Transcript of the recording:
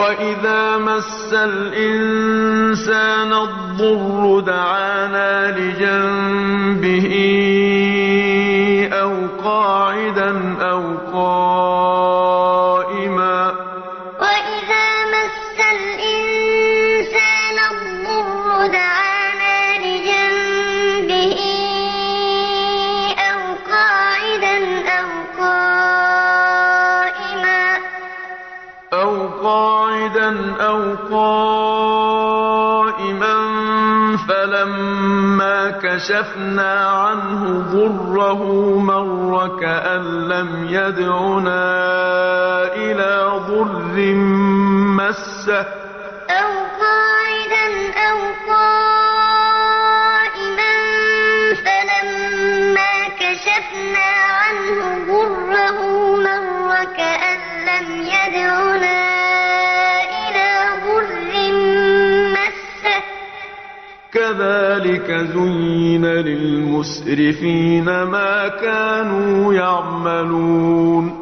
وَإِذَا مَسَّ الْإِنسَانَ الضُّرُّ دَعَانَا لِجَنبِهِ أَوْ قَاعِدًا أَوْ قَائِمًا ۚ فَلَمَّا كَشَفْنَا عَنْهُ ضُرَّهُ مَرَّ كَأَن لَّمْ يَدْعُنَا إِلَىٰ ضُرٍّ مَّسَّهُ ۚ. أَوْ قَاعِدًا أَوْ قَائِمًا ۚ أَوْ قَاعِدًا أَوْ قَائِمًا ۚ فَلَمَّا كَشَفْنَا عَنْهُ كَأَن لَّمْ يَدْعُنَا إِلَىٰ ضُرٍّ مَّسَّهُ ۚ كَذَٰلِكَ زُيِّنَ لِلْمُسْرِفِينَ مَا كَانُوا يَعْمَلُونَ